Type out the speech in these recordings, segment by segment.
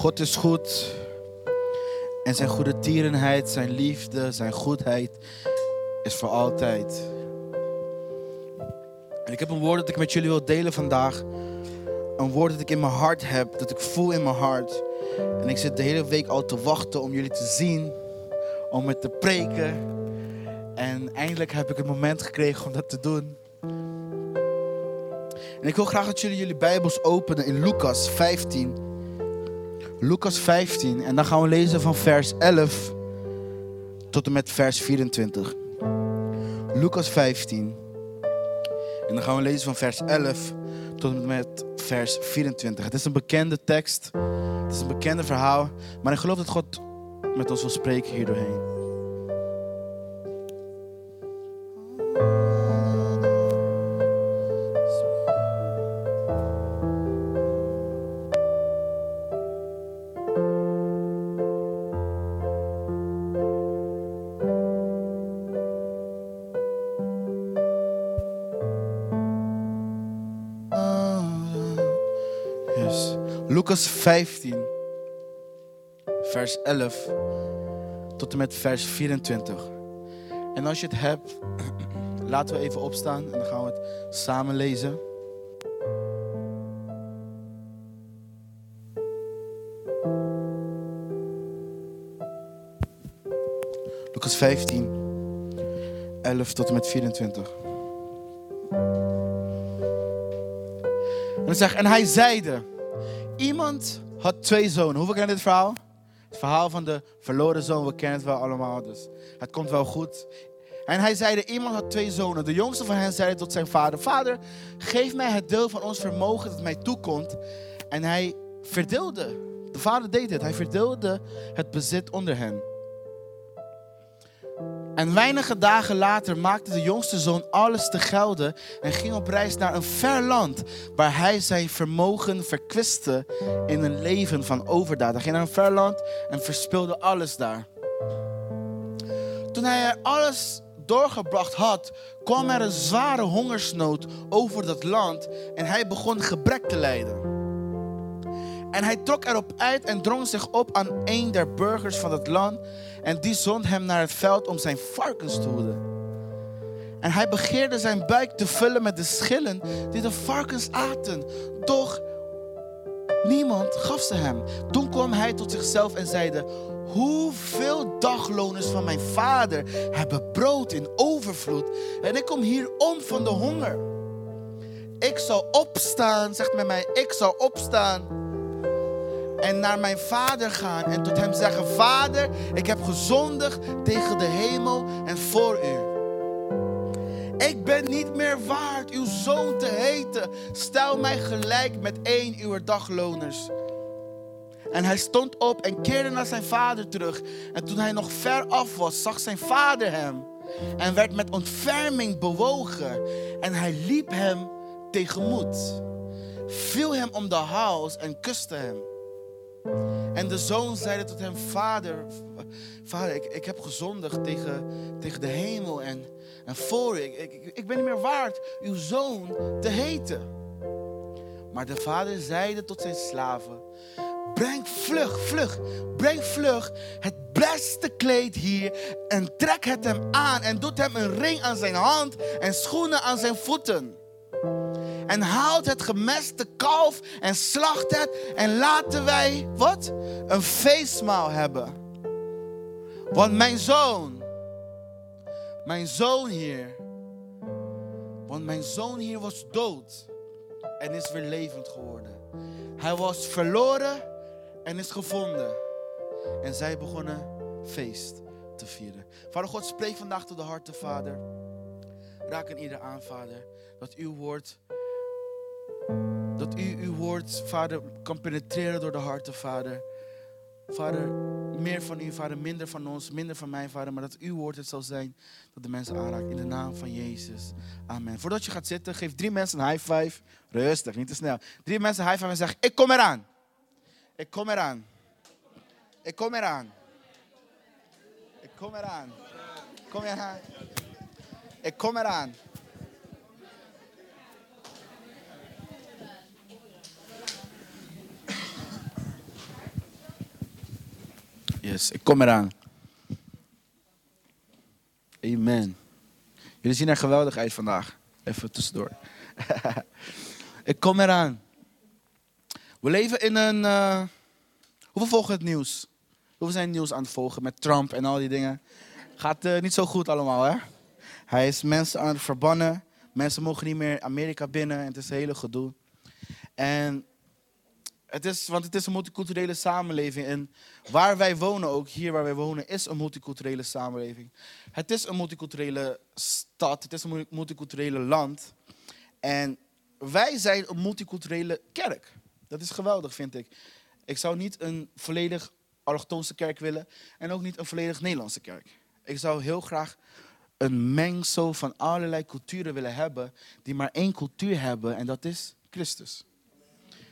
God is goed. En zijn goede tierenheid, zijn liefde, zijn goedheid is voor altijd. En ik heb een woord dat ik met jullie wil delen vandaag. Een woord dat ik in mijn hart heb, dat ik voel in mijn hart. En ik zit de hele week al te wachten om jullie te zien, om het te preken. En eindelijk heb ik het moment gekregen om dat te doen. En ik wil graag dat jullie jullie Bijbels openen in Lucas 15. Lucas 15. En dan gaan we lezen van vers 11 tot en met vers 24. Lucas 15. En dan gaan we lezen van vers 11 tot en met vers 24. Het is een bekende tekst. Het is een bekende verhaal. Maar ik geloof dat God met ons wil spreken hier Lucas 15, vers 11 tot en met vers 24. En als je het hebt, laten we even opstaan en dan gaan we het samen lezen. Lucas 15, 11 tot en met 24. En zegt, en hij zeide, iemand had twee zonen. Hoeveel kennen dit verhaal? Het verhaal van de verloren zoon, we kennen het wel allemaal, dus het komt wel goed. En hij zeide, iemand had twee zonen. De jongste van hen zeide tot zijn vader, vader, geef mij het deel van ons vermogen dat mij toekomt. En hij verdeelde, de vader deed het, hij verdeelde het bezit onder hen. En weinige dagen later maakte de jongste zoon alles te gelden en ging op reis naar een ver land waar hij zijn vermogen verkwiste in een leven van overdaad. Hij ging naar een ver land en verspeelde alles daar. Toen hij er alles doorgebracht had, kwam er een zware hongersnood over dat land en hij begon gebrek te lijden. En hij trok erop uit en drong zich op aan een der burgers van het land. En die zond hem naar het veld om zijn varkens te hoeden. En hij begeerde zijn buik te vullen met de schillen die de varkens aten. Doch niemand gaf ze hem. Toen kwam hij tot zichzelf en zeide: Hoeveel dagloners van mijn vader hebben brood in overvloed en ik kom hier om van de honger. Ik zal opstaan, zegt met mij, ik zal opstaan en naar mijn vader gaan en tot hem zeggen: Vader, ik heb gezondigd tegen de hemel en voor u. Ik ben niet meer waard uw zoon te heten. Stel mij gelijk met één uw dagloners. En hij stond op en keerde naar zijn vader terug. En toen hij nog ver af was, zag zijn vader hem. En werd met ontferming bewogen. En hij liep hem tegemoet. Viel hem om de hals en kuste hem. En de zoon zeide tot hem, vader, vader, ik, ik heb gezondigd tegen, tegen de hemel en, en voor. Ik, ik, ik ben niet meer waard uw zoon te heten. Maar de vader zeide tot zijn slaven, breng vlug, vlug, breng vlug het beste kleed hier en trek het hem aan en doet hem een ring aan zijn hand en schoenen aan zijn voeten en haalt het gemeste kalf en slacht het en laten wij, wat? Een feestmaal hebben. Want mijn zoon, mijn zoon hier, want mijn zoon hier was dood en is weer levend geworden. Hij was verloren en is gevonden. En zij begonnen feest te vieren. Vader God, spreek vandaag tot de harten, Vader. Raak in ieder aan, Vader, dat uw woord dat u uw woord, Vader, kan penetreren door de harten, Vader. Vader, meer van u, Vader, minder van ons, minder van mij, Vader. Maar dat uw woord het zal zijn dat de mensen aanraakt. In de naam van Jezus. Amen. Voordat je gaat zitten, geef drie mensen een high five. Rustig, niet te snel. Drie mensen een high five en zeg: Ik kom eraan. Ik kom eraan. Ik kom eraan. Ik kom eraan. Kom eraan. Ik kom eraan. Yes, ik kom eraan. Amen. Jullie zien er geweldig uit vandaag. Even tussendoor. ik kom eraan. We leven in een. Uh... Hoeveel volgen het nieuws? Hoeveel zijn het nieuws aan het volgen met Trump en al die dingen? Gaat uh, niet zo goed allemaal, hè? Hij is mensen aan het verbannen. Mensen mogen niet meer Amerika binnen. En het is een hele gedoe. En het is, want het is een multiculturele samenleving. En waar wij wonen, ook hier waar wij wonen, is een multiculturele samenleving. Het is een multiculturele stad, het is een multiculturele land. En wij zijn een multiculturele kerk. Dat is geweldig, vind ik. Ik zou niet een volledig allochtoonse kerk willen en ook niet een volledig Nederlandse kerk. Ik zou heel graag een mengsel van allerlei culturen willen hebben, die maar één cultuur hebben en dat is Christus.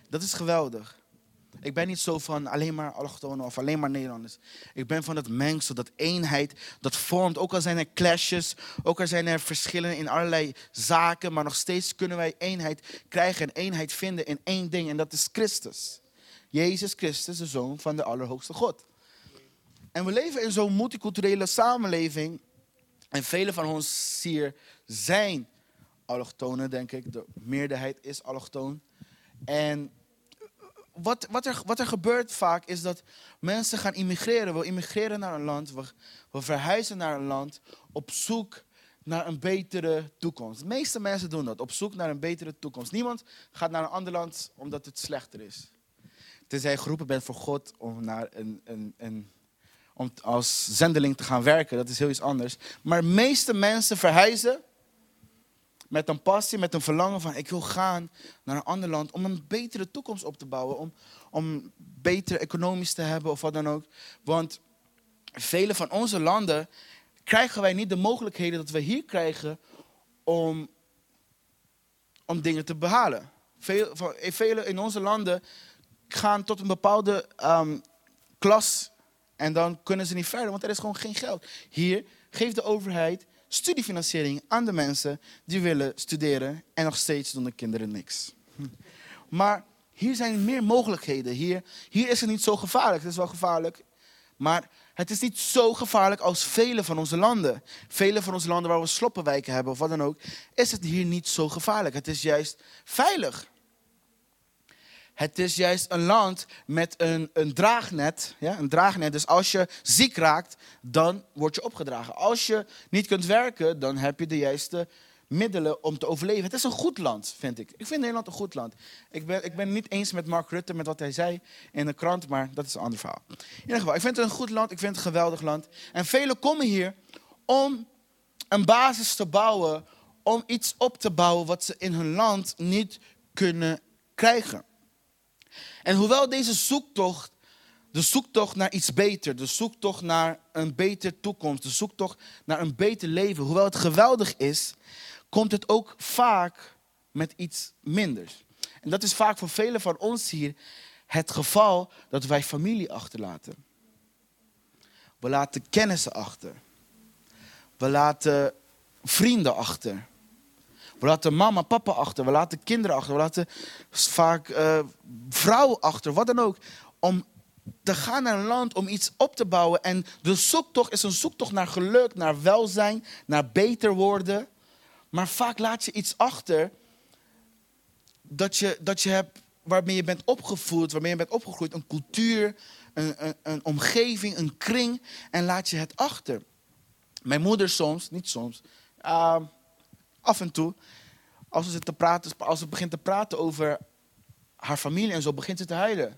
Dat is geweldig. Ik ben niet zo van alleen maar allochtonen of alleen maar Nederlanders. Ik ben van het mengsel, dat eenheid, dat vormt. Ook al zijn er clashes, ook al zijn er verschillen in allerlei zaken, maar nog steeds kunnen wij eenheid krijgen en eenheid vinden in één ding en dat is Christus. Jezus Christus, de Zoon van de Allerhoogste God. En we leven in zo'n multiculturele samenleving en velen van ons hier zijn allochtonen, denk ik. De meerderheid is allochtoon. En wat, wat, er, wat er gebeurt vaak is dat mensen gaan immigreren. We immigreren naar een land, we, verhuizen naar een land op zoek naar een betere toekomst. De meeste mensen doen dat, op zoek naar een betere toekomst. Niemand gaat naar een ander land omdat het slechter is. Tenzij je geroepen bent voor God om, naar een, een, een, om als zendeling te gaan werken, dat is heel iets anders. Maar de meeste mensen verhuizen met een passie, met een verlangen van ik wil gaan naar een ander land om een betere toekomst op te bouwen, om, om beter economisch te hebben of wat dan ook. Want vele van onze landen krijgen wij niet de mogelijkheden dat we hier krijgen om, om dingen te behalen. Veel, van, vele in onze landen gaan tot een bepaalde um, klas en dan kunnen ze niet verder, want er is gewoon geen geld. Hier geeft de overheid studiefinanciering aan de mensen die willen studeren en nog steeds doen de kinderen niks. Maar hier zijn meer mogelijkheden. Hier, hier is het niet zo gevaarlijk. Het is wel gevaarlijk, maar het is niet zo gevaarlijk als vele van onze landen. Vele van onze landen waar we sloppenwijken hebben of wat dan ook, is het hier niet zo gevaarlijk. Het is juist veilig. Het is juist een land met een, een draagnet. Ja, een draagnet. Dus als je ziek raakt, dan word je opgedragen. Als je niet kunt werken, dan heb je de juiste middelen om te overleven. Het is een goed land, vind ik. Ik vind Nederland een goed land. Ik ben, ik ben niet eens met Mark Rutte, met wat hij zei in de krant, maar dat is een ander verhaal. In ieder geval, ik vind het een goed land, ik vind het een geweldig land. En velen komen hier om een basis te bouwen, om iets op te bouwen wat ze in hun land niet kunnen krijgen. En hoewel deze zoektocht, de zoektocht naar iets beter, de zoektocht naar een betere toekomst, de zoektocht naar een beter leven, hoewel het geweldig is, komt het ook vaak met iets minders. En dat is vaak voor velen van ons hier het geval dat wij familie achterlaten. We laten kennissen achter. We laten vrienden achter. We laten mama, papa achter. We laten kinderen achter. We laten vaak uh, vrouwen achter. Wat dan ook. Om te gaan naar een land om iets op te bouwen. En de zoektocht is een zoektocht naar geluk, naar welzijn, naar beter worden. Maar vaak laat je iets achter dat je, dat je hebt, waarmee je bent opgevoed, waarmee je bent opgegroeid. Een cultuur, een, een, een omgeving, een kring. En laat je het achter. Mijn moeder soms, niet soms, uh, af en toe, als ze, te praten, als ze begint te praten over haar familie en zo, begint ze te huilen.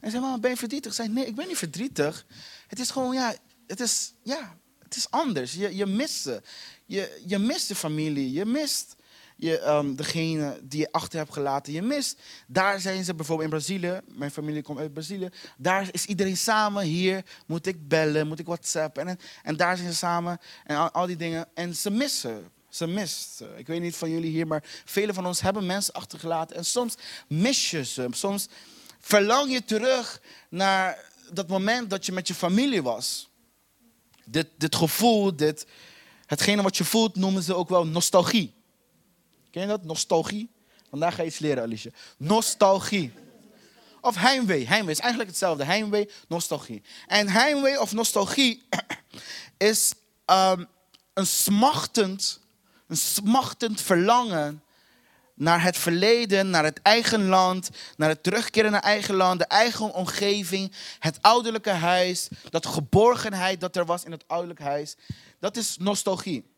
En ze zegt, ben je verdrietig? Ze zei, nee, ik ben niet verdrietig. Het is gewoon, ja, het is, ja, het is anders. Je, je mist ze. Je, je mist de familie. Je mist je, um, degene die je achter hebt gelaten. Je mist. Daar zijn ze bijvoorbeeld in Brazilië. Mijn familie komt uit Brazilië. Daar is iedereen samen. Hier moet ik bellen, moet ik WhatsApp. En, en daar zijn ze samen. En al, al die dingen. En ze missen ze mist. Ik weet niet van jullie hier, maar velen van ons hebben mensen achtergelaten. En soms mis je ze. Soms verlang je terug naar dat moment dat je met je familie was. Dit, dit gevoel, dit, hetgene wat je voelt, noemen ze ook wel nostalgie. Ken je dat? Nostalgie. Vandaag ga je iets leren, Alicia. Nostalgie. of heimwee. Heimwee is eigenlijk hetzelfde. Heimwee, nostalgie. En heimwee of nostalgie is ehm, een smachtend, een smachtend verlangen naar het verleden, naar het eigen land, naar het terugkeren naar eigen land, de eigen omgeving, het ouderlijke huis, dat geborgenheid dat er was in het ouderlijk huis. Dat is nostalgie.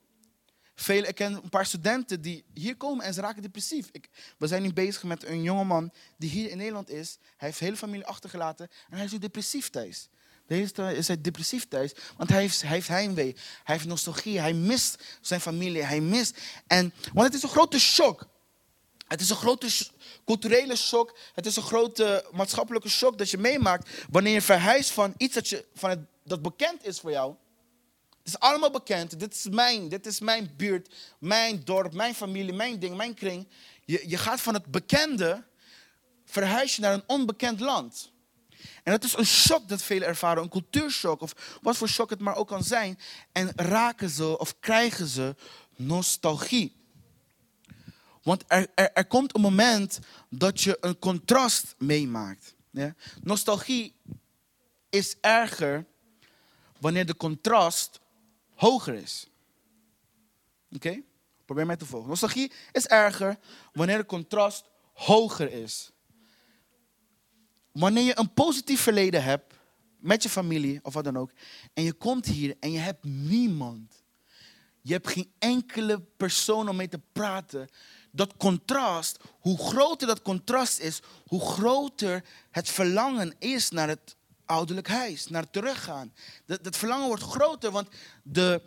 Veel, ik ken een paar studenten die hier komen en ze raken depressief. Ik, we zijn nu bezig met een jongeman die hier in Nederland is. Hij heeft hele familie achtergelaten en hij is nu depressief thuis. Deze is hij depressief thuis, want hij heeft, hij heeft heimwee, hij heeft nostalgie, hij mist zijn familie, hij mist. En, want het is een grote shock. Het is een grote culturele shock, het is een grote maatschappelijke shock dat je meemaakt wanneer je verhuist van iets dat, je, van het, dat bekend is voor jou het is allemaal bekend. Dit is mijn, dit is mijn buurt, mijn dorp, mijn familie, mijn ding, mijn kring. Je, je gaat van het bekende, verhuis naar een onbekend land. En dat is een shock dat velen ervaren, een cultuurshock of wat voor shock het maar ook kan zijn. En raken ze of krijgen ze nostalgie. Want er, er, komt een moment dat je een contrast meemaakt. Ja? Nostalgie is erger wanneer de contrast hoger is. Oké? Probeer mij te volgen. Nostalgie is erger wanneer het contrast hoger is. Wanneer je een positief verleden hebt met je familie of wat dan ook, en je komt hier en je hebt niemand. Je hebt geen enkele persoon om mee te praten. Dat contrast, hoe groter dat contrast is, hoe groter het verlangen is naar het ouderlijk huis, naar teruggaan. Dat, dat verlangen wordt groter, want de,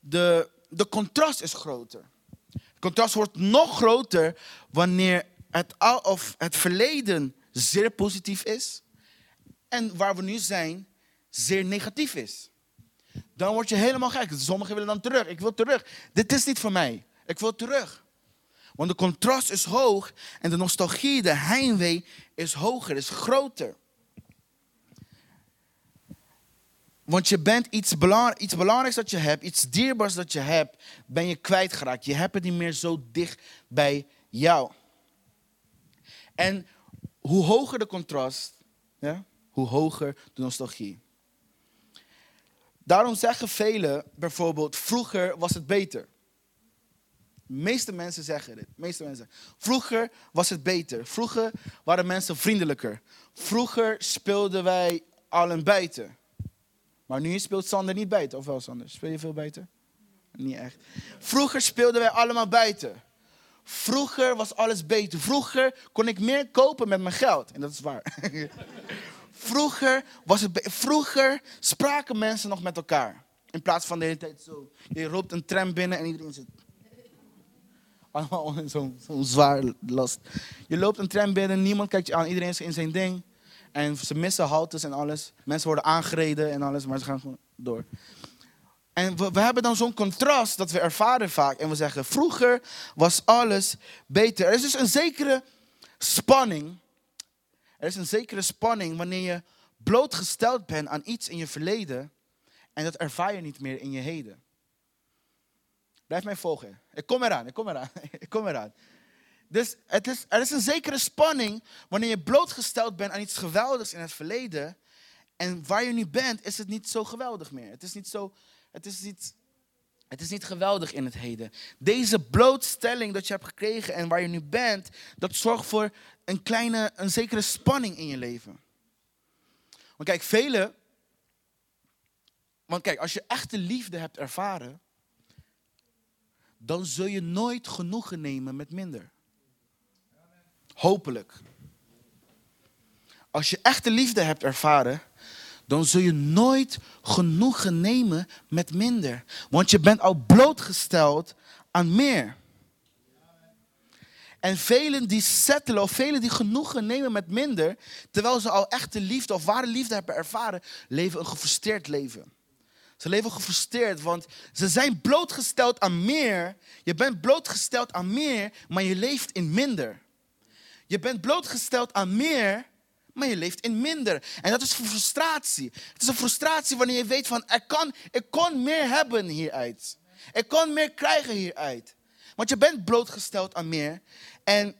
de, de contrast is groter. Het contrast wordt nog groter wanneer het, of het verleden zeer positief is en waar we nu zijn zeer negatief is. Dan word je helemaal gek. Sommigen willen dan terug. Ik wil terug. Dit is niet voor mij. Ik wil terug. Want de contrast is hoog en de nostalgie, de heimwee is hoger, is groter. Want je bent iets, belang, iets belangrijks dat je hebt, iets dierbaars dat je hebt, ben je kwijtgeraakt. Je hebt het niet meer zo dicht bij jou. En hoe hoger de contrast, ja, hoe hoger de nostalgie. Daarom zeggen velen bijvoorbeeld, vroeger was het beter. De meeste mensen zeggen dit. meeste mensen. Vroeger was het beter. Vroeger waren mensen vriendelijker. Vroeger speelden wij allen buiten. Maar nu speelt Sander niet buiten. Of wel Sander? Speel je veel buiten? Niet echt. Vroeger speelden wij allemaal buiten. Vroeger was alles beter. Vroeger kon ik meer kopen met mijn geld. En dat is waar. Vroeger, was het Vroeger spraken mensen nog met elkaar. In plaats van de hele tijd zo. Je roept een tram binnen en iedereen zit. Allemaal zo'n zo zwaar last. Je loopt een tram binnen, niemand kijkt je aan, iedereen is in zijn ding. En ze missen haltes en alles. Mensen worden aangereden en alles, maar ze gaan gewoon door. En we, hebben dan zo'n contrast dat we ervaren vaak. En we zeggen, vroeger was alles beter. Er is dus een zekere spanning. Er is een zekere spanning wanneer je blootgesteld bent aan iets in je verleden. En dat ervaar je niet meer in je heden. Blijf mij volgen. Ik kom eraan, ik kom eraan, ik kom eraan. Dus het is, er is een zekere spanning wanneer je blootgesteld bent aan iets geweldigs in het verleden. En waar je nu bent, is het niet zo geweldig meer. Het is niet, zo, het is niet, het is niet geweldig in het heden. Deze blootstelling dat je hebt gekregen en waar je nu bent, dat zorgt voor een kleine, een zekere spanning in je leven. Want kijk, velen. Want kijk, als je echte liefde hebt ervaren, dan zul je nooit genoegen nemen met minder. Hopelijk. Als je echte liefde hebt ervaren, dan zul je nooit genoegen nemen met minder. Want je bent al blootgesteld aan meer. En velen die settelen of velen die genoegen nemen met minder, terwijl ze al echte liefde of ware liefde hebben ervaren, leven een gefrustreerd leven. Ze leven gefrustreerd, want ze zijn blootgesteld aan meer. Je bent blootgesteld aan meer, maar je leeft in minder. Je bent blootgesteld aan meer, maar je leeft in minder. En dat is frustratie. Het is een frustratie wanneer je weet van, er kan, ik kon meer hebben hieruit. Ik kon meer krijgen hieruit. Want je bent blootgesteld aan meer. En,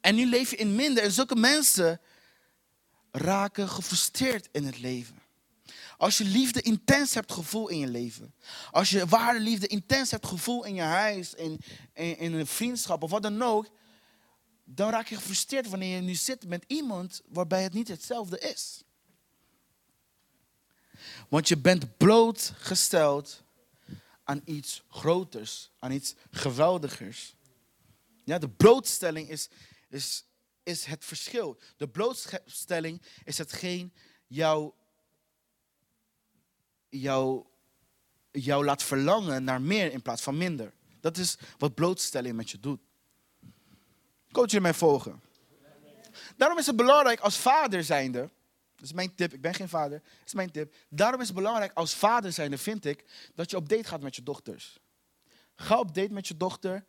en nu leef je in minder. En zulke mensen raken gefrustreerd in het leven. Als je liefde intens hebt gevoel in je leven. Als je ware liefde intens hebt gevoel in je huis, in, in, in een vriendschap of wat dan ook. Dan raak je gefrustreerd wanneer je nu zit met iemand waarbij het niet hetzelfde is. Want je bent blootgesteld aan iets groters, aan iets geweldigers. Ja, de blootstelling is, is, is het verschil. De blootstelling is hetgeen jou, jou, jou laat verlangen naar meer in plaats van minder. Dat is wat blootstelling met je doet. Coach je mij volgen? Daarom is het belangrijk als vader zijnde dat is mijn tip. Ik ben geen vader. Dat is mijn tip. Daarom is het belangrijk als vader zijnde, vind ik, dat je op date gaat met je dochters. Ga op date met je dochter.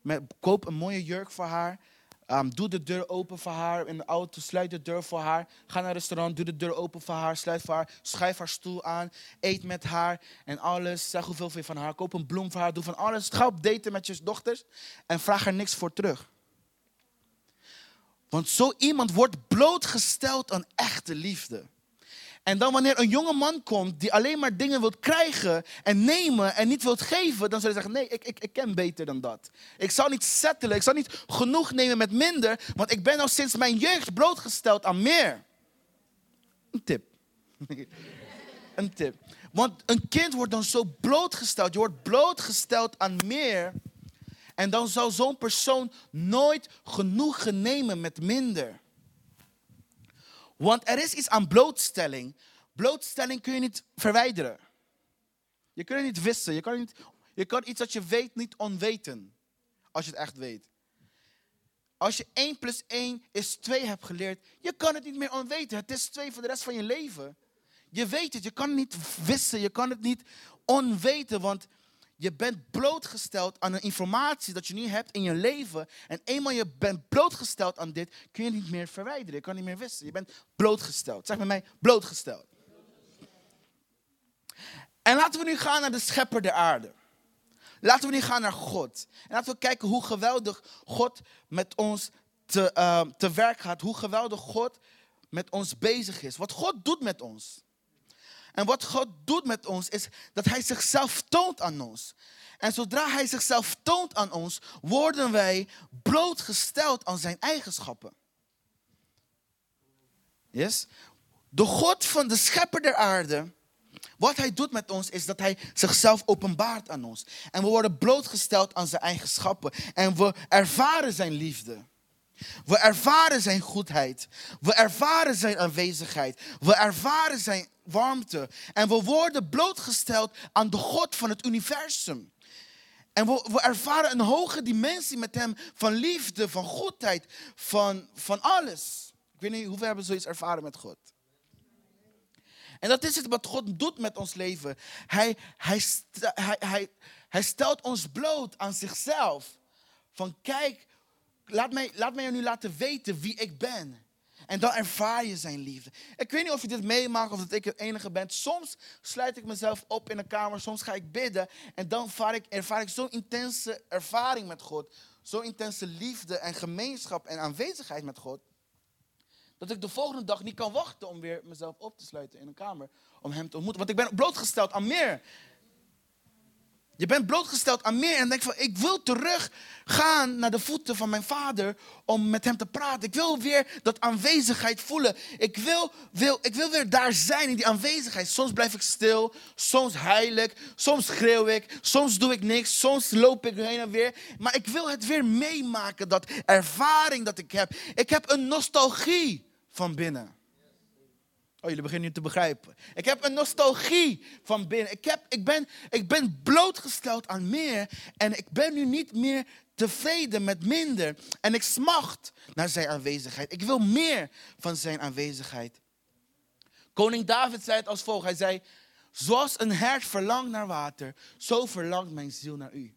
Met, koop een mooie jurk voor haar. Um, doe de deur open voor haar in de auto. Sluit de deur voor haar. Ga naar een restaurant. Doe de deur open voor haar. Sluit voor haar. Schuif haar stoel aan. Eet met haar. En alles. Zeg hoeveel van haar. Koop een bloem voor haar. Doe van alles. Ga op daten met je dochters. En vraag er niks voor terug. Want zo iemand wordt blootgesteld aan echte liefde. En dan wanneer een jonge man komt die alleen maar dingen wilt krijgen en nemen en niet wilt geven, dan zal hij zeggen, nee, ik, ik, ik ken beter dan dat. Ik zal niet settelen, ik zal niet genoeg nemen met minder, want ik ben al sinds mijn jeugd blootgesteld aan meer. Een tip. een tip. Want een kind wordt dan zo blootgesteld, je wordt blootgesteld aan meer en dan zal zo'n persoon nooit genoeg nemen met minder. Want er is iets aan blootstelling. Blootstelling kun je niet verwijderen. Je kunt het niet wissen. Je kan, niet, je kan iets dat je weet niet onweten. Als je het echt weet. Als je 1 plus 1 is 2 hebt geleerd, je kan het niet meer onweten. Het is 2 voor de rest van je leven. Je weet het, je kan het niet wissen, je kan het niet onweten, want je bent blootgesteld aan een informatie dat je nu hebt in je leven. En eenmaal je bent blootgesteld aan dit, kun je niet meer verwijderen. Je kan niet meer wissen. Je bent blootgesteld. Zeg met mij, blootgesteld. En laten we nu gaan naar de schepper der aarde. Laten we nu gaan naar God. En laten we kijken hoe geweldig God met ons te, uh, te werk gaat. Hoe geweldig God met ons bezig is. Wat God doet met ons. En wat God doet met ons is dat Hij zichzelf toont aan ons. En zodra Hij zichzelf toont aan ons, worden wij blootgesteld aan Zijn eigenschappen. Yes? De God van de schepper der aarde, wat Hij doet met ons is dat Hij zichzelf openbaart aan ons. En we worden blootgesteld aan Zijn eigenschappen. En we ervaren Zijn liefde. We ervaren zijn goedheid. We ervaren zijn aanwezigheid. We ervaren zijn warmte. En we worden blootgesteld aan de God van het universum. En we, we ervaren een hoge dimensie met hem van liefde, van goedheid, van, van alles. Ik weet niet hoeveel hebben zoiets ervaren met God. En dat is het wat God doet met ons leven. Hij, hij, hij, hij, hij stelt ons bloot aan zichzelf. Van kijk, laat mij, laat mij je nu laten weten wie ik ben. En dan ervaar je zijn liefde. Ik weet niet of je dit meemaakt of dat ik het enige ben. Soms sluit ik mezelf op in een kamer, soms ga ik bidden. En dan ervaar ik, ervaar ik zo'n intense ervaring met God. Zo'n intense liefde en gemeenschap en aanwezigheid met God. Dat ik de volgende dag niet kan wachten om weer mezelf op te sluiten in een kamer. Om hem te ontmoeten. Want ik ben blootgesteld aan meer. Je bent blootgesteld aan meer en denk van, ik wil terug gaan naar de voeten van mijn vader om met hem te praten. Ik wil weer dat aanwezigheid voelen. Ik wil, wil, ik wil weer daar zijn in die aanwezigheid. Soms blijf ik stil, soms huil ik, soms schreeuw ik, soms doe ik niks, soms loop ik heen en weer. Maar ik wil het weer meemaken, dat ervaring dat ik heb. Ik heb een nostalgie van binnen. Oh, jullie beginnen nu te begrijpen. Ik heb een nostalgie van binnen. Ik, heb, ik, ben, ik ben blootgesteld aan meer. En ik ben nu niet meer tevreden met minder. En ik smacht naar zijn aanwezigheid. Ik wil meer van zijn aanwezigheid. Koning David zei het als volgt. Hij zei, zoals een hert verlangt naar water, zo verlangt mijn ziel naar u.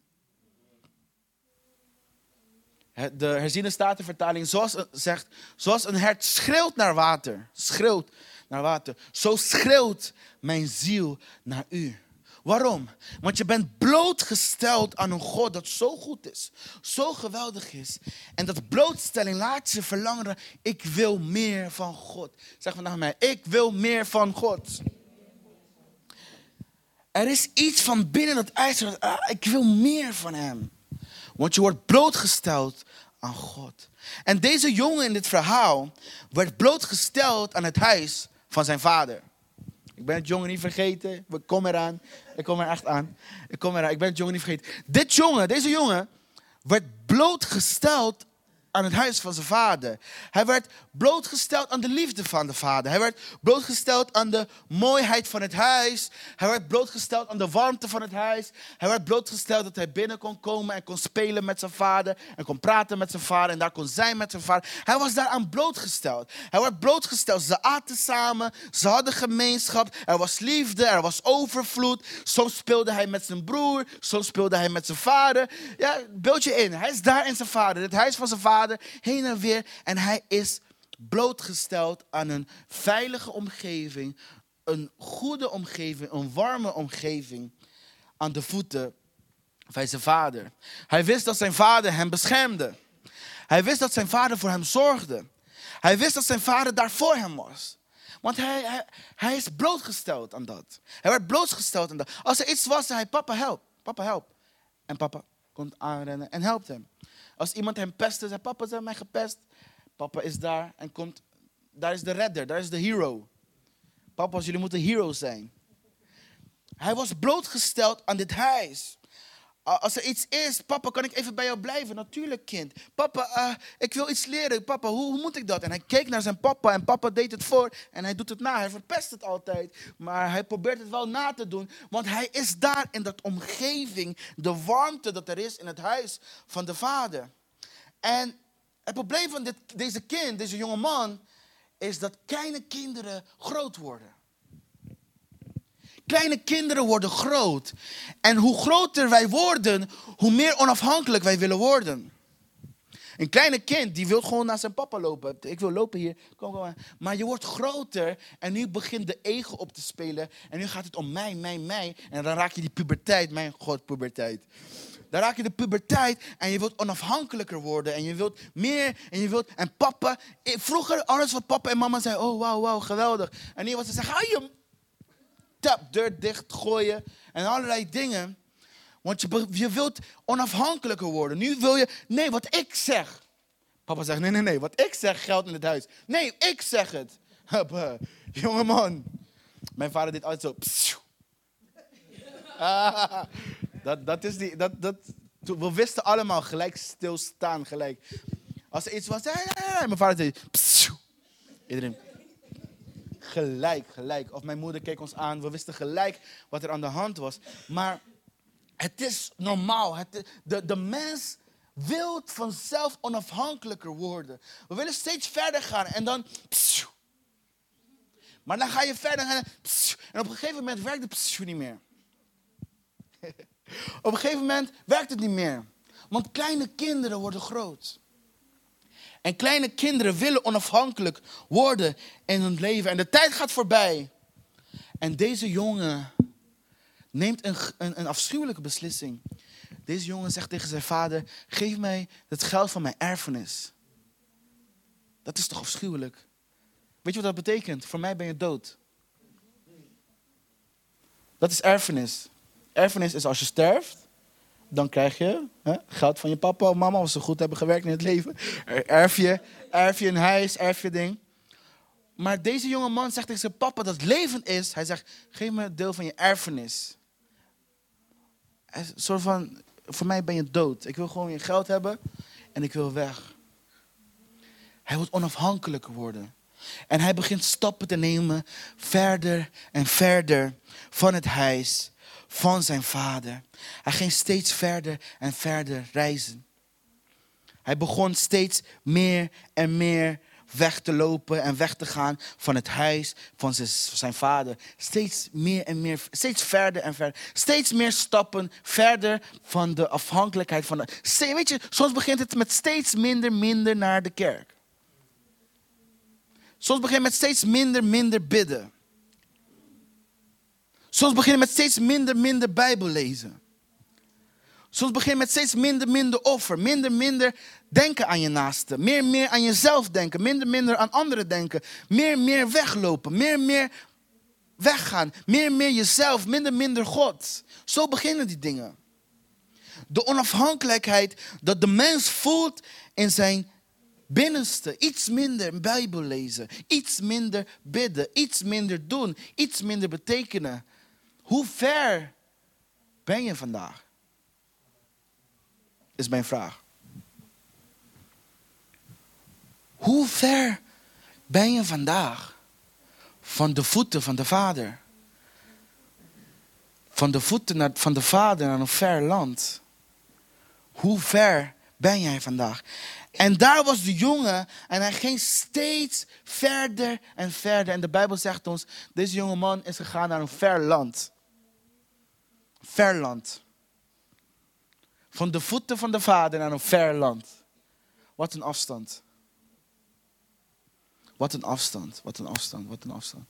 De herziene statenvertaling zoals, zegt, zoals een hert schreeuwt naar water, schreeuwt naar water. Zo schreeuwt mijn ziel naar u. Waarom? Want je bent blootgesteld aan een God dat zo goed is, zo geweldig is. En dat blootstelling laat je verlangen, ik wil meer van God. Zeg vandaag mij, ik wil meer van God. Er is iets van binnen dat eist, ah, ik wil meer van Hem. Want je wordt blootgesteld aan God. En deze jongen in dit verhaal werd blootgesteld aan het huis van zijn vader. Ik ben het jongen niet vergeten. Ik kom eraan. Ik kom er echt aan. Ik kom eraan. Ik ben het jongen niet vergeten. Dit jongen, deze jongen, werd blootgesteld aan het huis van zijn vader. Hij werd blootgesteld aan de liefde van de vader. Hij werd blootgesteld aan de mooiheid van het huis. Hij werd blootgesteld aan de warmte van het huis. Hij werd blootgesteld dat hij binnen kon komen en kon spelen met zijn vader. En kon praten met zijn vader en daar kon zijn met zijn vader. Hij was daaraan blootgesteld. Hij werd blootgesteld. Ze aten samen. Ze hadden gemeenschap. Er was liefde. Er was overvloed. Soms speelde hij met zijn broer. Soms speelde hij met zijn vader. Ja, beeld je in. Hij is daar in zijn vader. Het huis van zijn vader heen en weer. En hij is blootgesteld aan een veilige omgeving, een goede omgeving, een warme omgeving aan de voeten van zijn vader. Hij wist dat zijn vader hem beschermde. Hij wist dat zijn vader voor hem zorgde. Hij wist dat zijn vader daar voor hem was. Want hij, hij, hij is blootgesteld aan dat. Hij werd blootgesteld aan dat. Als er iets was, zei hij, papa help, papa help. En papa komt aanrennen en helpt hem. Als iemand hem pestte, zei papa, ze hebben mij gepest. Papa is daar en komt, daar is de redder, daar is de hero. Papa, jullie moeten heroes zijn. Hij was blootgesteld aan dit huis. Als er iets is, papa, kan ik even bij jou blijven? Natuurlijk, kind. Papa, uh, ik wil iets leren. Papa, hoe, hoe, moet ik dat? En hij keek naar zijn papa en papa deed het voor en hij doet het na. Hij verpest het altijd, maar hij probeert het wel na te doen. Want hij is daar in dat omgeving, de warmte dat er is in het huis van de vader. En het probleem van dit, deze kind, deze jonge man, is dat kleine kinderen groot worden. Kleine kinderen worden groot. En hoe groter wij worden, hoe meer onafhankelijk wij willen worden. Een kleine kind die wil gewoon naar zijn papa lopen. Ik wil lopen hier. Kom, kom. Maar je wordt groter en nu begint de ego op te spelen. En nu gaat het om mij, mij, mij. En dan raak je die puberteit. Mijn god, puberteit. Dan raak je de puberteit en je wilt onafhankelijker worden. En je wilt meer en je wilt... En papa... Vroeger alles wat papa en mama zeiden. Oh, wauw, wauw, geweldig. En nu was ze zeggen... Ga je tap, deur dicht gooien. En allerlei dingen. Want je, je wilt onafhankelijker worden. Nu wil je... Nee, wat ik zeg. Papa zegt, nee, nee, nee. Wat ik zeg geldt in het huis. Nee, ik zeg het. Jonge man. Mijn vader deed altijd zo. Dat, dat is die, dat, dat, we wisten allemaal gelijk stilstaan, gelijk. Als er iets was, mijn vader zei, iedereen, gelijk, gelijk. Of mijn moeder keek ons aan, we wisten gelijk wat er aan de hand was. Maar het is normaal. Het, de, de mens wil vanzelf onafhankelijker worden. We willen steeds verder gaan en dan. Maar dan ga je verder en, en op een gegeven moment werkt pssst niet meer. Op een gegeven moment werkt het niet meer. Want kleine kinderen worden groot. En kleine kinderen willen onafhankelijk worden in hun leven. En de tijd gaat voorbij. En deze jongen neemt een, een, een afschuwelijke beslissing. Deze jongen zegt tegen zijn vader: Geef mij het geld van mijn erfenis. Dat is toch afschuwelijk? Weet je wat dat betekent? Voor mij ben je dood. Dat is erfenis. Erfenis is als je sterft, dan krijg je hè, geld van je papa of mama, als ze goed hebben gewerkt in het leven. Erf je, erf je een huis, erf je ding. Maar deze jonge man zegt tegen zijn papa dat leven is. Hij zegt, geef me deel van je erfenis. Een soort van, voor mij ben je dood. Ik wil gewoon je geld hebben en ik wil weg. Hij wil onafhankelijker worden. En hij begint stappen te nemen verder en verder van het huis van zijn vader. Hij ging steeds verder en verder reizen. Hij begon steeds meer en meer weg te lopen en weg te gaan van het huis van zijn vader. Steeds meer en meer, steeds verder en verder. Steeds meer stappen verder van de afhankelijkheid van de. Weet je, soms begint het met steeds minder, minder naar de kerk. Soms begint het met steeds minder, minder bidden. Soms beginnen met steeds minder, minder Bijbel lezen. Soms beginnen met steeds minder, minder offer. Minder, minder denken aan je naaste. Meer, meer aan jezelf denken. Minder, minder aan anderen denken. Meer, meer weglopen. Meer, meer weggaan. Meer, meer jezelf. Minder, minder God. Zo beginnen die dingen. De onafhankelijkheid dat de mens voelt in zijn binnenste. Iets minder Bijbel lezen. Iets minder bidden. Iets minder doen. Iets minder betekenen. Hoe ver ben je vandaag? Is mijn vraag. Hoe ver ben je vandaag van de voeten van de Vader? Van de voeten van de Vader naar een ver land. Hoe ver ben jij vandaag? En daar was de jongen en hij ging steeds verder en verder. En de Bijbel zegt ons, deze jonge man is gegaan naar een ver land. Ver land. Van de voeten van de vader naar een ver land. Wat een afstand. Wat een afstand, wat een afstand, wat een afstand.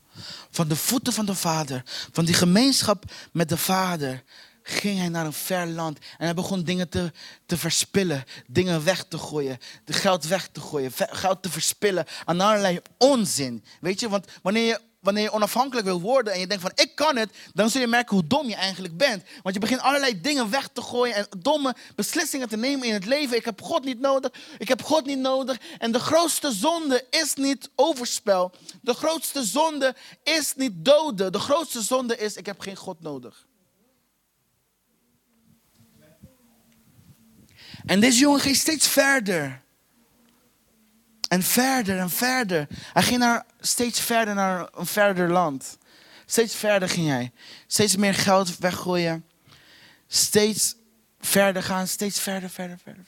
Van de voeten van de vader, van die gemeenschap met de vader, ging hij naar een ver land. En hij begon dingen te, te verspillen, dingen weg te gooien, de geld weg te gooien, geld te verspillen aan allerlei onzin. Weet je, want wanneer je wanneer je onafhankelijk wil worden en je denkt van ik kan het, dan zul je merken hoe dom je eigenlijk bent. Want je begint allerlei dingen weg te gooien en domme beslissingen te nemen in het leven. Ik heb God niet nodig, ik heb God niet nodig. En de grootste zonde is niet overspel. De grootste zonde is niet doden. De grootste zonde is ik heb geen God nodig. En deze jongen ging steeds verder. En verder en verder. Hij ging naar, steeds verder naar een verder land. Steeds verder ging hij. Steeds meer geld weggooien. Steeds verder gaan. Steeds verder, verder, verder.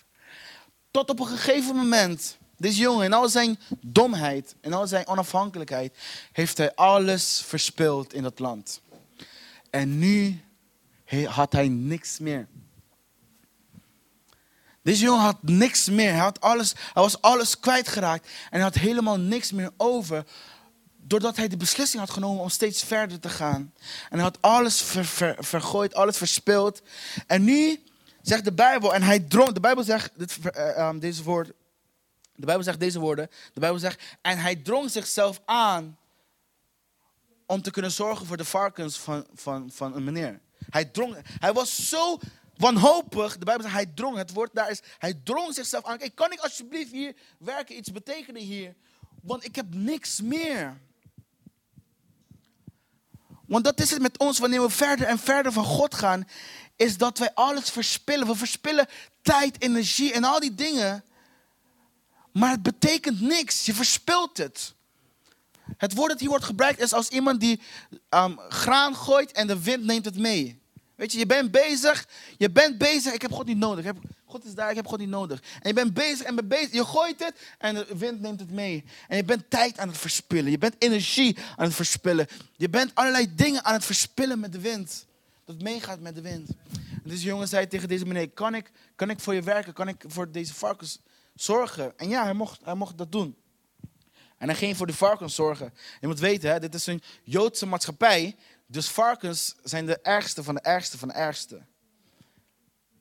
Tot op een gegeven moment. Deze jongen in al zijn domheid. In al zijn onafhankelijkheid. Heeft hij alles verspild in dat land. En nu had hij niks meer. Deze jongen had niks meer. Hij, had alles, hij was alles kwijtgeraakt. En hij had helemaal niks meer over. Doordat hij de beslissing had genomen om steeds verder te gaan. En hij had alles vergooid, alles verspild. En nu zegt de Bijbel, en hij dronk. De Bijbel zegt dit, uh, deze woord. De Bijbel zegt deze woorden. De Bijbel zegt, en hij drong zichzelf aan om te kunnen zorgen voor de varkens van, van, van een meneer. Hij, drong, hij was zo wanhopig. De Bijbel zegt, hij drong. Het woord daar is, hij drong zichzelf aan. Kijk, kan ik alsjeblieft hier werken, iets betekenen hier? Want ik heb niks meer. Want dat is het met ons wanneer we verder en verder van God gaan. Is dat wij alles verspillen. We verspillen tijd, energie en al die dingen. Maar het betekent niks. Je verspilt het. Het woord dat hier wordt gebruikt is als iemand die um, graan gooit en de wind neemt het mee. Weet je, je bent bezig, je bent bezig, ik heb God niet nodig. God is daar, ik heb God niet nodig. En je bent bezig en bent bezig, je gooit het en de wind neemt het mee. En je bent tijd aan het verspillen, je bent energie aan het verspillen. Je bent allerlei dingen aan het verspillen met de wind. Dat meegaat met de wind. En deze jongen zei tegen deze meneer, kan ik, kan ik voor je werken? Kan ik voor deze varkens zorgen? En ja, hij mocht, hij mocht dat doen. En hij ging voor de varkens zorgen. Je moet weten, hè, dit is een Joodse maatschappij dus varkens zijn de ergste van de ergste van de ergste.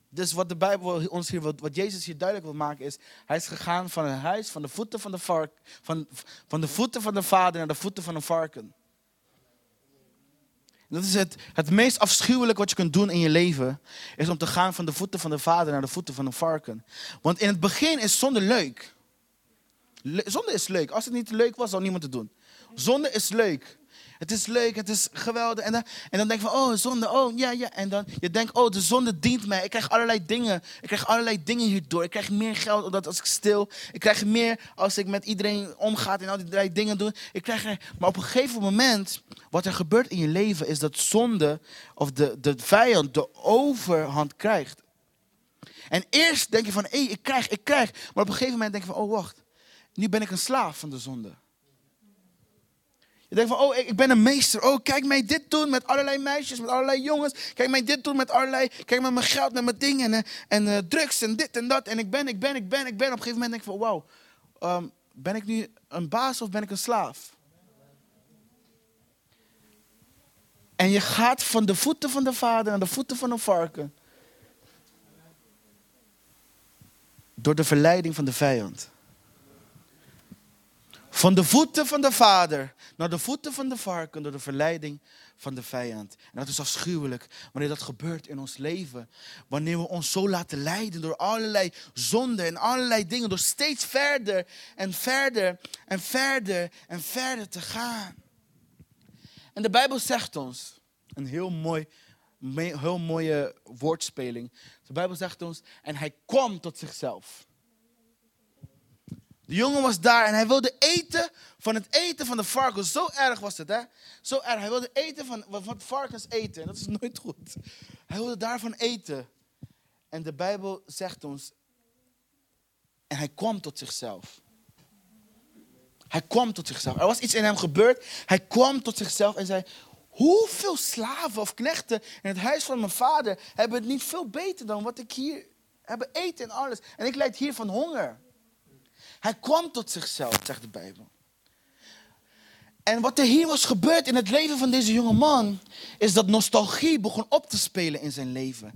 Dus wat de Bijbel ons hier, wat, Jezus hier duidelijk wil maken is, hij is gegaan van een huis, van de voeten van de vark, van, van de voeten van de vader naar de voeten van een varken. dat is het, het meest afschuwelijke wat je kunt doen in je leven, is om te gaan van de voeten van de vader naar de voeten van een varken. Want in het begin is zonde leuk. zonde is leuk. Als het niet leuk was, zou niemand het doen. Zonde is leuk. Het is leuk, het is geweldig. En dan, en dan denk je van, oh, zonde, oh, ja, ja. En dan je denkt, oh, de zonde dient mij. Ik krijg allerlei dingen. Ik krijg allerlei dingen hierdoor. Ik krijg meer geld omdat als ik stil. Ik krijg meer als ik met iedereen omga en al die dingen doe. Ik krijg er, maar op een gegeven moment, wat er gebeurt in je leven, is dat zonde of de, de vijand de overhand krijgt. En eerst denk je van, hé, hey, ik krijg, ik krijg. Maar op een gegeven moment denk je van, oh, wacht. Nu ben ik een slaaf van de zonde. Je denkt van, oh, ik ben een meester. Oh, kijk mij dit doen met allerlei meisjes, met allerlei jongens. Kijk mij dit doen met allerlei, kijk met mijn geld, met mijn dingen en, en uh, drugs en dit en dat. En ik ben, ik ben, ik ben, ik ben. Op een gegeven moment denk ik van, wauw, um, ben ik nu een baas of ben ik een slaaf? En je gaat van de voeten van de vader naar de voeten van een varken. Door de verleiding van de vijand. Van de voeten van de vader naar de voeten van de varken door de verleiding van de vijand. En dat is afschuwelijk wanneer dat gebeurt in ons leven. Wanneer we ons zo laten leiden door allerlei zonden en allerlei dingen. Door steeds verder en verder en verder en verder te gaan. En de Bijbel zegt ons, een heel, mooi, heel mooie woordspeling. De Bijbel zegt ons, en hij kwam tot zichzelf. De jongen was daar en hij wilde eten van het eten van de varkens. Zo erg was het, hè? Zo erg. Hij wilde eten van, van varkens eten. En dat is nooit goed. Hij wilde daarvan eten. En de Bijbel zegt ons. En hij kwam tot zichzelf. Hij kwam tot zichzelf. Er was iets in hem gebeurd. Hij kwam tot zichzelf en zei: Hoeveel slaven of knechten in het huis van mijn vader hebben het niet veel beter dan wat ik hier heb eten en alles. En ik leid hier van honger. Hij kwam tot zichzelf, zegt de Bijbel. En wat er hier was gebeurd in het leven van deze jonge man, is dat nostalgie begon op te spelen in zijn leven.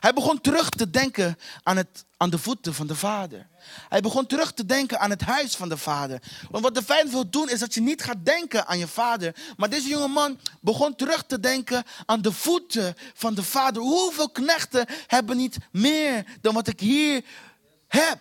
Hij begon terug te denken aan, het, aan de voeten van de vader. Hij begon terug te denken aan het huis van de vader. Want wat de vijand wil doen, is dat je niet gaat denken aan je vader. Maar deze jonge man begon terug te denken aan de voeten van de vader. Hoeveel knechten hebben niet meer dan wat ik hier heb?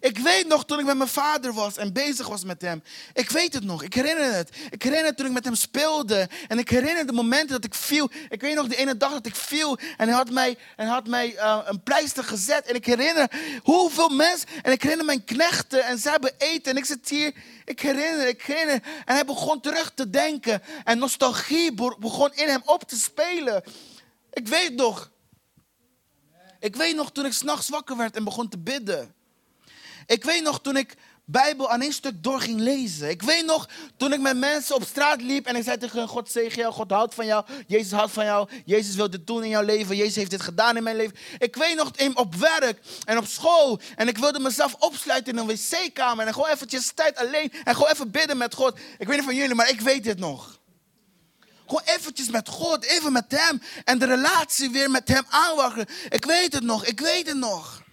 Ik weet nog toen ik met mijn vader was en bezig was met hem. Ik weet het nog, ik herinner het. Ik herinner het toen ik met hem speelde. En ik herinner de momenten dat ik viel. Ik weet nog de ene dag dat ik viel en hij had mij, en had mij uh, een pleister gezet. En ik herinner hoeveel mensen, en ik herinner mijn knechten en zij hebben eten. En ik zit hier, ik herinner, ik herinner. En hij begon terug te denken. En nostalgie begon in hem op te spelen. Ik weet nog. Ik weet nog toen ik s'nachts wakker werd en begon te bidden. Ik weet nog toen ik Bijbel aan één stuk door ging lezen. Ik weet nog toen ik met mensen op straat liep en ik zei tegen God zegen jou, God houdt van jou, Jezus houdt van jou, Jezus wil dit doen in jouw leven, Jezus heeft dit gedaan in mijn leven. Ik weet nog op werk en op school en ik wilde mezelf opsluiten in een wc-kamer en gewoon eventjes tijd alleen en gewoon even bidden met God. Ik weet niet van jullie, maar ik weet dit nog. Gewoon eventjes met God, even met Hem en de relatie weer met Hem aanwakkeren. Ik weet het nog, ik weet het nog.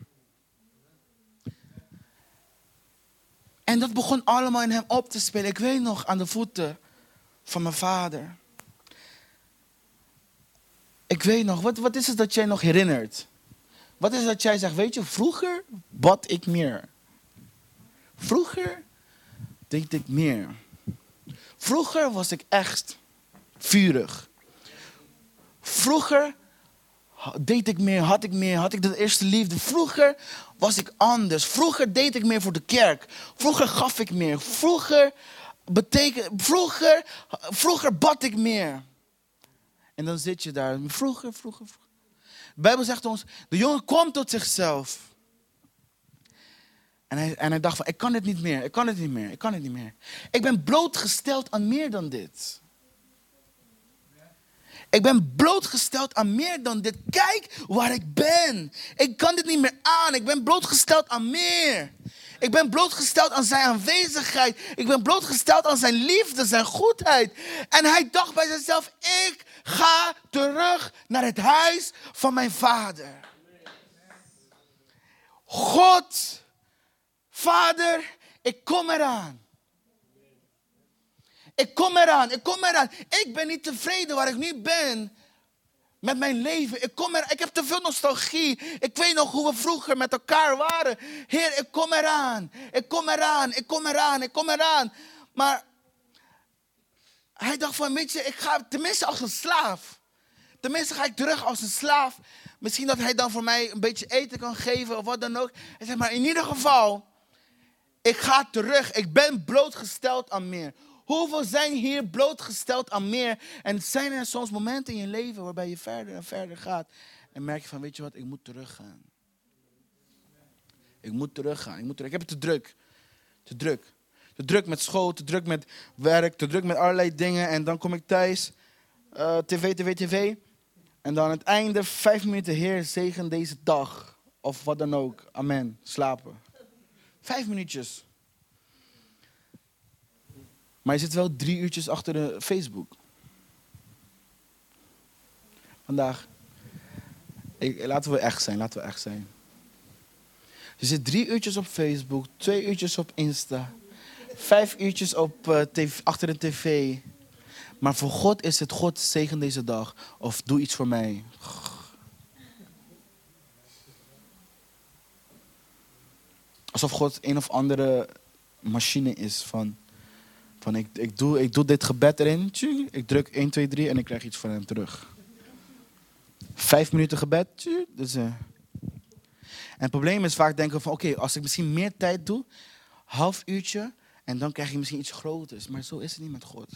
En dat begon allemaal in hem op te spelen. Ik weet nog aan de voeten van mijn vader. Ik weet nog, wat, wat is het dat jij nog herinnert? Wat is het dat jij zegt, weet je, vroeger bad ik meer. Vroeger deed ik meer. Vroeger was ik echt vurig. Vroeger deed ik meer, had ik meer, had ik de eerste liefde. Vroeger was ik anders. Vroeger deed ik meer voor de kerk. Vroeger gaf ik meer. Vroeger, beteken, vroeger, vroeger bad ik meer. En dan zit je daar. Vroeger, vroeger, vroeger. De Bijbel zegt ons, de jongen kwam tot zichzelf. En hij, en hij dacht van, ik kan het niet meer, ik kan het niet meer, ik kan het niet meer. Ik ben blootgesteld aan meer dan dit. Ik ben blootgesteld aan meer dan dit. Kijk waar ik ben. Ik kan dit niet meer aan. Ik ben blootgesteld aan meer. Ik ben blootgesteld aan zijn aanwezigheid. Ik ben blootgesteld aan zijn liefde, zijn goedheid. En hij dacht bij zichzelf: ik ga terug naar het huis van mijn vader. God, vader, ik kom eraan. Ik kom eraan, ik kom eraan. Ik ben niet tevreden waar ik nu ben met mijn leven. Ik, kom er, ik heb te veel nostalgie. Ik weet nog hoe we vroeger met elkaar waren. Heer, ik kom eraan. Ik kom eraan, ik kom eraan, ik kom eraan. Maar hij dacht van, weet ik ga tenminste als een slaaf. Tenminste ga ik terug als een slaaf. Misschien dat hij dan voor mij een beetje eten kan geven of wat dan ook. Hij zegt, maar in ieder geval, ik ga terug. Ik ben blootgesteld aan meer. Hoeveel zijn hier blootgesteld aan meer? En zijn er soms momenten in je leven waarbij je verder en verder gaat. En merk je van, weet je wat, ik moet teruggaan. Ik moet teruggaan. Ik, moet terug. ik heb het te druk. Te druk. Te druk met school, te druk met werk, te druk met allerlei dingen. En dan kom ik thuis, uh, tv, tv, tv. En dan aan het einde, vijf minuten, Heer, zegen deze dag. Of wat dan ook. Amen. Slapen. Vijf minuutjes. Maar je zit wel drie uurtjes achter de Facebook. vandaag. Ik, laten we echt zijn, laten we echt zijn. Je zit drie uurtjes op Facebook, twee uurtjes op Insta, vijf uurtjes op, TV, achter de tv. Maar voor God is het God zegen deze dag. Of doe iets voor mij. Alsof God een of andere machine is van, van ik, ik, doe, ik doe dit gebed erin, ik druk 1, 2, 3 en ik krijg iets van hem terug. Vijf minuten gebed, dus, uh. En het probleem is vaak denken van oké, als ik misschien meer tijd doe, half uurtje, en dan krijg je misschien iets groters. Maar zo is het niet met God.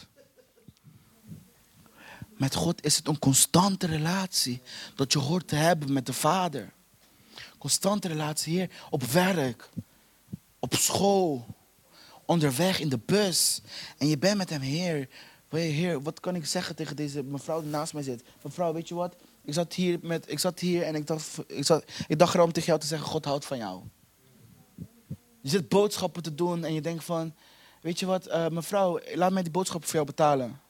Met God is het een constante relatie dat je hoort te hebben met de Vader. Constante relatie hier op werk, op school, onderweg in de bus. En je bent met hem, Heer. Heer, wat kan ik zeggen tegen deze mevrouw die naast mij zit? Mevrouw, weet je wat? Ik zat hier, met, ik zat hier en ik dacht, ik, zat, ik dacht erom tegen jou te zeggen, God houdt van jou. Je zit boodschappen te doen en je denkt van, weet je wat, uh, mevrouw, laat mij die boodschappen voor jou betalen.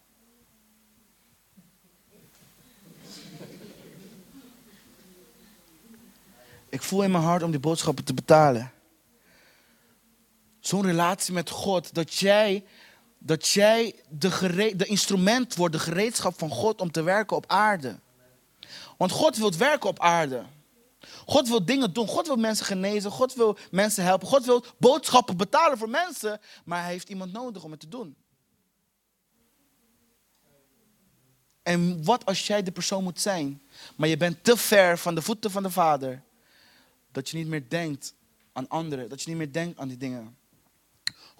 Ik voel in mijn hart om die boodschappen te betalen. Zo'n relatie met God, dat jij, dat jij de, de instrument wordt, de gereedschap van God om te werken op aarde. Want God wil werken op aarde. God wil dingen doen. God wil mensen genezen. God wil mensen helpen. God wil boodschappen betalen voor mensen. Maar hij heeft iemand nodig om het te doen. En wat als jij de persoon moet zijn, maar je bent te ver van de voeten van de Vader, dat je niet meer denkt aan anderen, dat je niet meer denkt aan die dingen.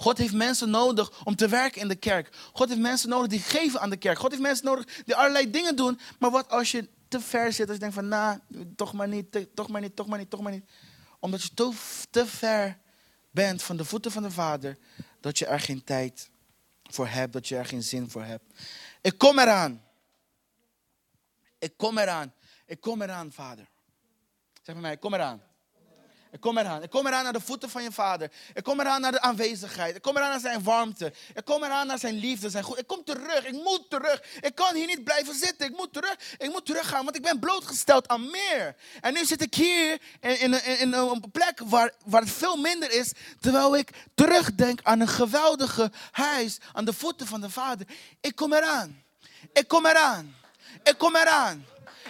God heeft mensen nodig om te werken in de kerk. God heeft mensen nodig die geven aan de kerk. God heeft mensen nodig die allerlei dingen doen. Maar wat als je te ver zit, als je denkt van, nou, toch maar niet, toch maar niet, toch maar niet, toch maar niet. Omdat je te, te ver bent van de voeten van de Vader, dat je er geen tijd voor hebt, dat je er geen zin voor hebt. Ik kom eraan. Ik kom eraan. Ik kom eraan, Vader. Zeg maar mij, ik kom eraan. Ik kom eraan. Ik kom eraan naar de voeten van je vader. Ik kom eraan naar de aanwezigheid. Ik kom eraan naar zijn warmte. Ik kom eraan naar zijn liefde, zijn goed. Ik kom terug. Ik moet terug. Ik kan hier niet blijven zitten. Ik moet terug. Ik moet teruggaan, want ik ben blootgesteld aan meer. En nu zit ik hier in, in, een plek waar, waar het veel minder is. Terwijl ik terugdenk aan een geweldige huis. Aan de voeten van de vader. Ik kom eraan. Ik kom eraan. Ik kom eraan.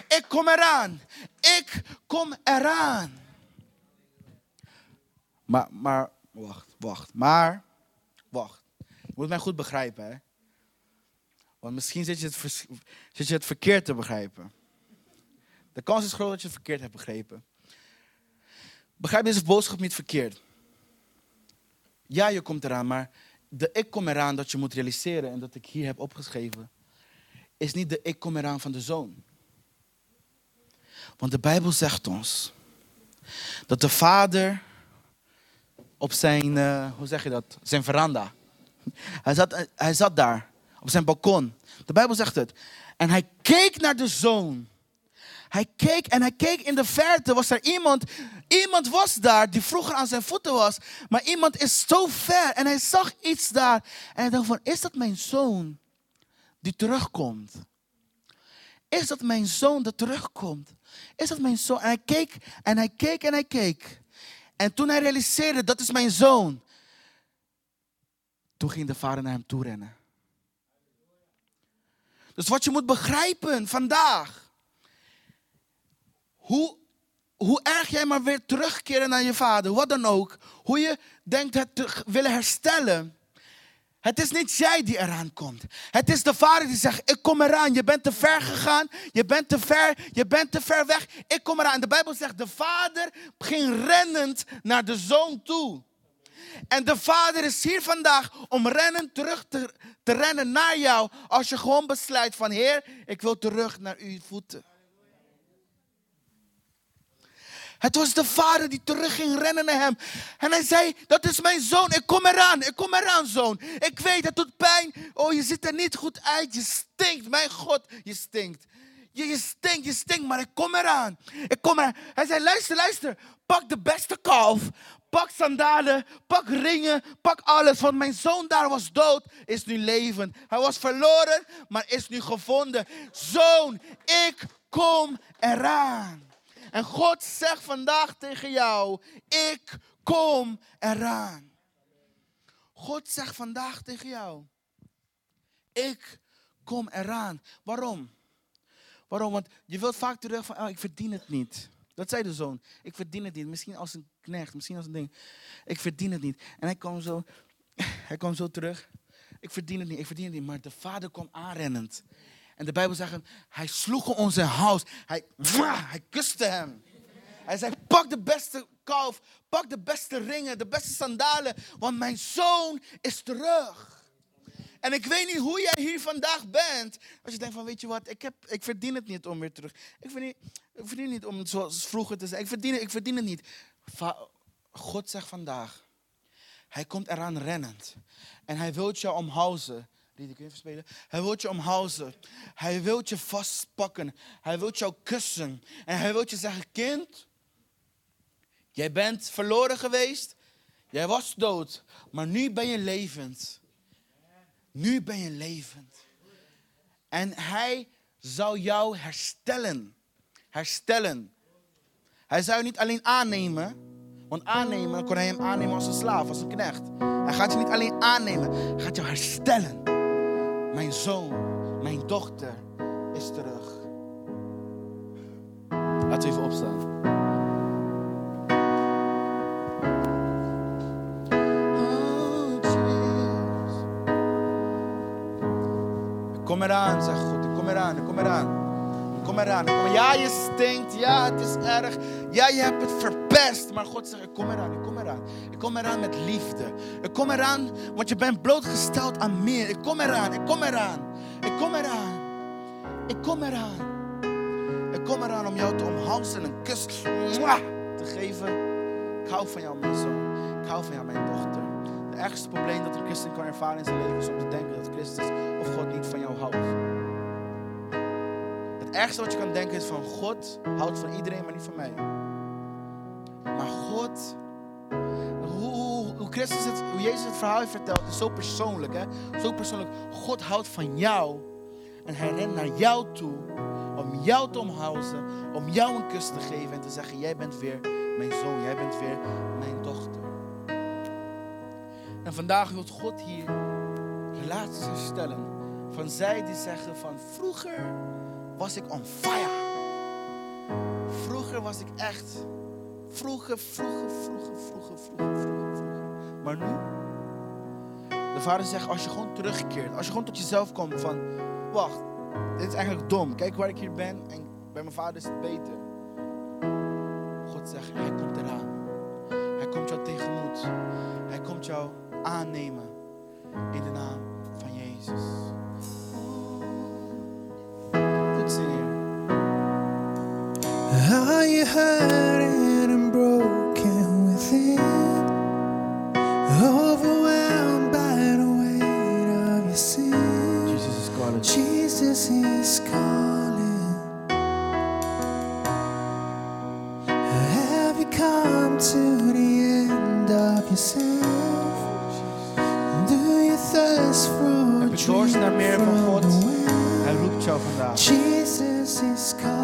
Ik kom eraan. Ik kom eraan. Maar, maar, wacht, wacht. Maar, wacht. Je moet mij goed begrijpen, hè. Want misschien zit je, het zit je het verkeerd te begrijpen. De kans is groot dat je het verkeerd hebt begrepen. Begrijp deze boodschap niet verkeerd. Ja, je komt eraan, maar de ik kom eraan dat je moet realiseren en dat ik hier heb opgeschreven, is niet de ik kom eraan van de zoon. Want de Bijbel zegt ons dat de vader op zijn, uh, hoe zeg je dat, zijn veranda. Hij zat, hij zat daar, op zijn balkon. De Bijbel zegt het. En hij keek naar de zoon. Hij keek en hij keek in de verte. Was er iemand? Iemand was daar die vroeger aan zijn voeten was. Maar iemand is zo ver en hij zag iets daar. En hij dacht van, is dat mijn zoon die terugkomt? Is dat mijn zoon dat terugkomt? Is dat mijn zoon? En hij keek en hij keek en hij keek. En toen hij realiseerde, dat is mijn zoon. Toen ging de vader naar hem toe rennen. Dus wat je moet begrijpen vandaag. Hoe, hoe erg jij maar weer terugkeren naar je vader, wat dan ook. Hoe je denkt het te willen herstellen. Het is niet jij die eraan komt. Het is de vader die zegt, ik kom eraan. Je bent te ver gegaan. Je bent te ver. Je bent te ver weg. Ik kom eraan. De Bijbel zegt, de vader ging rennend naar de zoon toe. En de vader is hier vandaag om rennend terug te, te rennen naar jou. Als je gewoon besluit van, Heer, ik wil terug naar uw voeten. Het was de vader die terug ging rennen naar hem. En hij zei, dat is mijn zoon. Ik kom eraan, ik kom eraan zoon. Ik weet, het doet pijn. Oh, je ziet er niet goed uit. Je stinkt, mijn God, je stinkt. Je, je stinkt, je stinkt, maar ik kom eraan. Ik kom eraan. Hij zei, luister, luister. Pak de beste kalf. Pak sandalen, pak ringen, pak alles. Want mijn zoon daar was dood, is nu levend. Hij was verloren, maar is nu gevonden. Zoon, ik kom eraan. En God zegt vandaag tegen jou, ik kom eraan. God zegt vandaag tegen jou, ik kom eraan. Waarom? Waarom? Want je wilt vaak terug van, oh, ik verdien het niet. Dat zei de zoon. Ik verdien het niet. Misschien als een knecht, misschien als een ding. Ik verdien het niet. En hij kwam zo, hij kwam zo terug. Ik verdien het niet, ik verdien het niet. Maar de vader kwam aanrennend. En de Bijbel zegt, hij sloeg om zijn hals. Hij, hij kuste hem. Hij zei, pak de beste kalf, pak de beste ringen, de beste sandalen, want mijn zoon is terug. En ik weet niet hoe jij hier vandaag bent. Als je denkt van, weet je wat, ik, heb, ik verdien het niet om weer terug. Ik verdien, ik verdien niet om zoals vroeger te zijn. Ik verdien, ik verdien het niet. God zegt vandaag, hij komt eraan rennend. En hij wil je omhousen. Die kun je spelen. Hij wil je omhousen. Hij wil je vastpakken. Hij wil jou kussen. En hij wil je zeggen, kind, jij bent verloren geweest. Jij was dood. Maar nu ben je levend. Nu ben je levend. En hij zal jou herstellen. Herstellen. Hij zou je niet alleen aannemen. Want aannemen kon hij hem aannemen als een slaaf, als een knecht. Hij gaat je niet alleen aannemen, hij gaat jou herstellen. Mijn zoon, mijn dochter is terug. Laten we even opstaan. Kom eraan, zegt God. Ik kom eraan, ik kom eraan. Ik kom eraan. Ik kom, ja, je stinkt. Ja, het is erg. Ja, je hebt het Maar God zegt, ik kom eraan, ik kom eraan. Ik kom eraan met liefde. Ik kom eraan, want je bent blootgesteld aan meer. Ik kom eraan, ik kom eraan. Ik kom eraan. Ik kom eraan. Ik kom eraan om jou te omhelzen en een kus te geven. Ik hou van jou, mijn zoon. Ik hou van jou, mijn dochter. Het ergste probleem dat een christen kan ervaren in zijn leven is om te denken dat Christus of God niet van jou houdt. Het ergste wat je kan denken is van God houdt van iedereen, maar niet van mij. Hoe, hoe, Christus het, hoe Jezus het verhaal heeft verteld, is zo persoonlijk. Hè? Zo persoonlijk. God houdt van jou. En hij rent naar jou toe om jou te omhelzen, om jou een kus te geven en te zeggen, jij bent weer mijn zoon, jij bent weer mijn dochter. En vandaag wil God hier relaties herstellen van zij die zeggen van vroeger was ik on fire. Vroeger was ik echt, vroeger, vroeger, vroeger, vroeger, vroeger, vroeger, vroeger. Maar nu, de vader zegt als je gewoon terugkeert, als je gewoon tot jezelf komt van, wacht, dit is eigenlijk dom. Kijk waar ik hier ben en bij mijn vader is het beter. God zegt, hij komt eraan. Hij komt jou tegemoet. Hij komt jou aannemen in de naam van Jezus. Dit zingen. You Jesus is calling. Have you come to the end of yourself? Do you thirst for Heb je dorst naar meer van God? from the well? Hij roept jou vandaag. Jesus is calling.